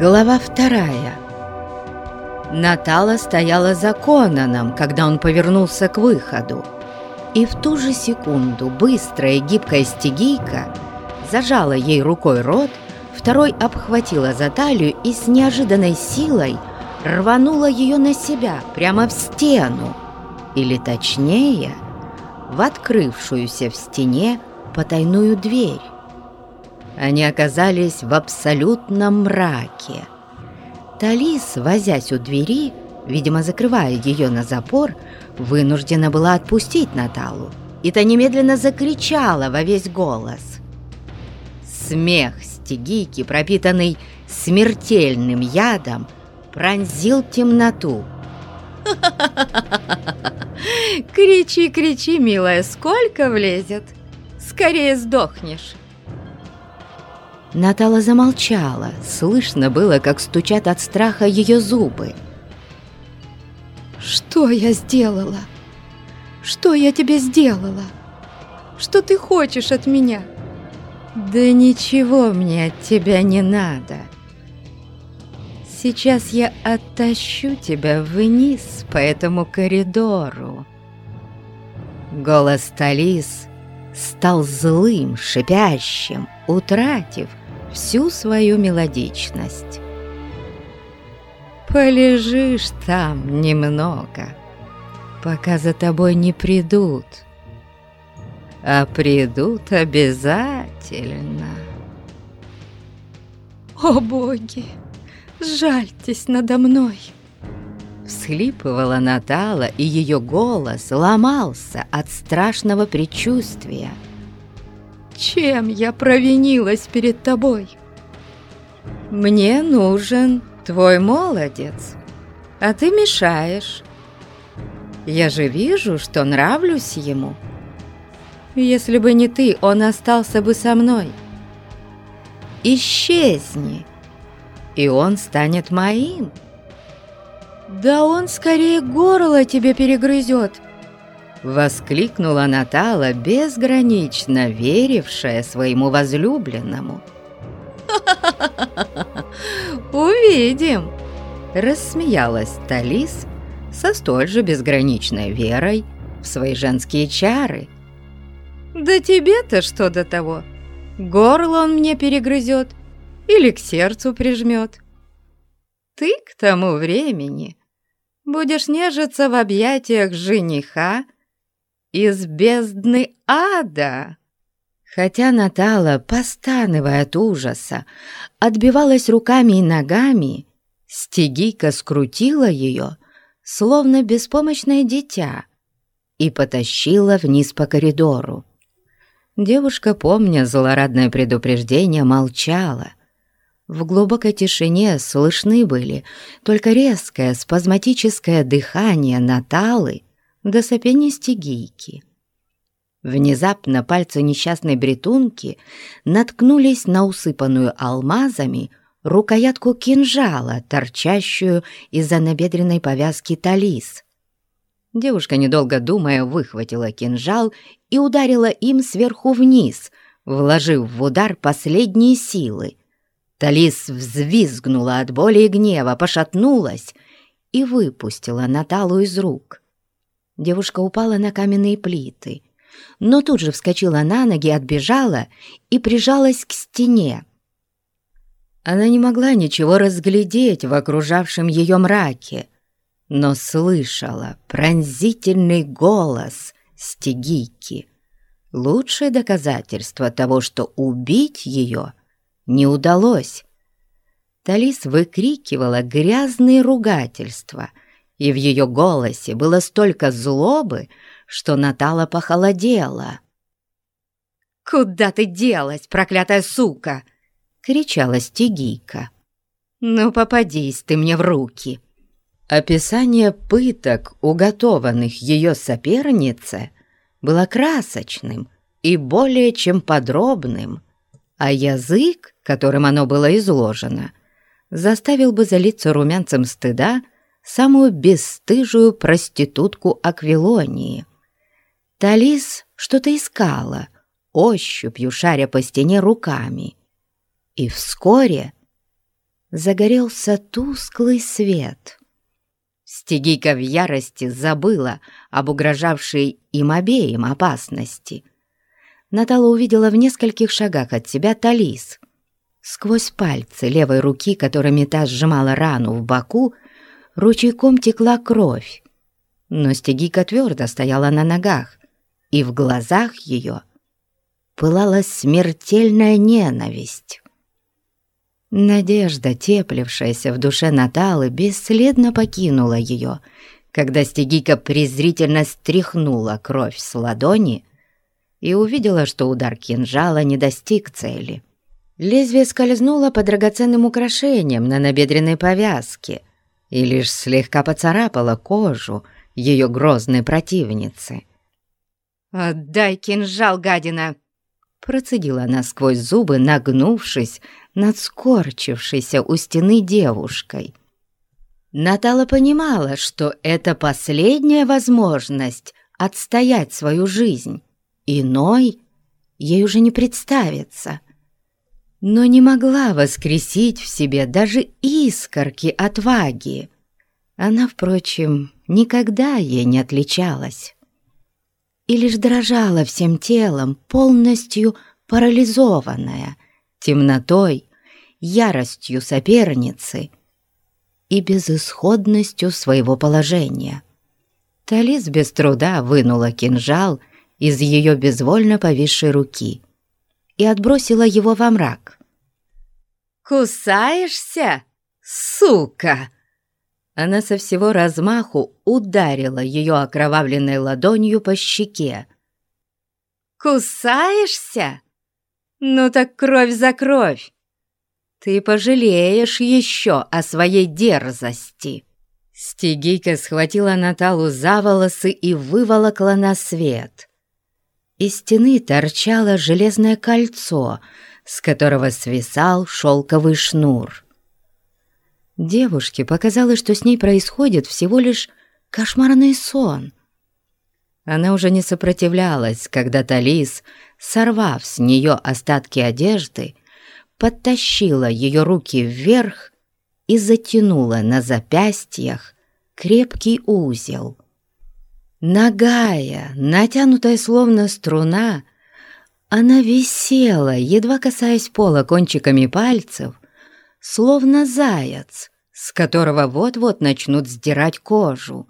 Глава вторая. Натала стояла за Конаном, когда он повернулся к выходу. И в ту же секунду быстрая гибкая стегийка зажала ей рукой рот, второй обхватила за талию и с неожиданной силой рванула ее на себя, прямо в стену. Или точнее, в открывшуюся в стене потайную дверь. Они оказались в абсолютном мраке. Талис, возясь у двери, видимо, закрывая ее на запор, вынуждена была отпустить Наталу. И та немедленно закричала во весь голос. Смех стегики, пропитанный смертельным ядом, пронзил темноту. Кричи, кричи, милая, сколько влезет? Скорее сдохнешь. Натала замолчала. Слышно было, как стучат от страха ее зубы. «Что я сделала? Что я тебе сделала? Что ты хочешь от меня?» «Да ничего мне от тебя не надо. Сейчас я оттащу тебя вниз по этому коридору». Голос Талис стал злым, шипящим, утратив всю свою мелодичность. Полежишь там немного, пока за тобой не придут. А придут обязательно. О боги, жальтесь надо мной. Всхлипывала Натала, и ее голос ломался от страшного предчувствия. Чем я провинилась перед тобой? Мне нужен твой молодец, а ты мешаешь. Я же вижу, что нравлюсь ему. Если бы не ты, он остался бы со мной. Исчезни, и он станет моим. Да он скорее горло тебе перегрызет, Воскликнула Натала, безгранично верившая своему возлюбленному. «Увидим!» Рассмеялась Талис со столь же безграничной верой в свои женские чары. «Да тебе-то что до того? Горло он мне перегрызет или к сердцу прижмет? Ты к тому времени будешь нежиться в объятиях жениха из бездны ада. Хотя Натала, постанывая от ужаса, отбивалась руками и ногами, стегийка скрутила ее, словно беспомощное дитя, и потащила вниз по коридору. Девушка, помня злорадное предупреждение, молчала. В глубокой тишине слышны были только резкое спазматическое дыхание Наталы до сопения стегийки. Внезапно пальцы несчастной бретунки наткнулись на усыпанную алмазами рукоятку кинжала, торчащую из-за набедренной повязки талис. Девушка, недолго думая, выхватила кинжал и ударила им сверху вниз, вложив в удар последние силы. Талис взвизгнула от боли и гнева, пошатнулась и выпустила Наталу из рук. Девушка упала на каменные плиты, но тут же вскочила на ноги, отбежала и прижалась к стене. Она не могла ничего разглядеть в окружавшем ее мраке, но слышала пронзительный голос стегики. Лучшее доказательство того, что убить ее не удалось. Талис выкрикивала грязные ругательства — и в ее голосе было столько злобы, что Натала похолодела. «Куда ты делась, проклятая сука?» — кричала Стегийка. «Ну, попадись ты мне в руки!» Описание пыток, уготованных ее сопернице, было красочным и более чем подробным, а язык, которым оно было изложено, заставил бы залиться румянцем стыда самую бесстыжую проститутку Аквилонии. Талис что-то искала, ощупью шаря по стене руками. И вскоре загорелся тусклый свет. Стегийка в ярости забыла об угрожавшей им обеим опасности. Натала увидела в нескольких шагах от себя Талис. Сквозь пальцы левой руки, которыми та сжимала рану в боку, ручейком текла кровь. Но Стегийка твердо стояла на ногах, и в глазах ее пылала смертельная ненависть. Надежда, теплившаяся в душе Наталы, бесследно покинула ее, когда Стегика презрительно стряхнула кровь с ладони и увидела, что удар кинжала не достиг цели. Лезвие скользнуло по драгоценным украшениям на набедренной повязке и лишь слегка поцарапало кожу ее грозной противницы. «Отдай кинжал, гадина!» Процедила она сквозь зубы, нагнувшись над скорчившейся у стены девушкой. Натала понимала, что это последняя возможность отстоять свою жизнь. Иной ей уже не представится. Но не могла воскресить в себе даже искорки отваги. Она, впрочем, никогда ей не отличалась и лишь дрожала всем телом, полностью парализованная темнотой, яростью соперницы и безысходностью своего положения. Талис без труда вынула кинжал из ее безвольно повисшей руки и отбросила его во мрак. «Кусаешься, сука?» Она со всего размаху ударила ее окровавленной ладонью по щеке. «Кусаешься? Ну так кровь за кровь! Ты пожалеешь еще о своей дерзости!» Стегийка схватила Наталу за волосы и выволокла на свет. Из стены торчало железное кольцо, с которого свисал шелковый шнур. Девушке показалось, что с ней происходит всего лишь кошмарный сон. Она уже не сопротивлялась, когда Талис, сорвав с нее остатки одежды, подтащила ее руки вверх и затянула на запястьях крепкий узел. Нагая, натянутая словно струна, она висела, едва касаясь пола кончиками пальцев, словно заяц, с которого вот-вот начнут сдирать кожу.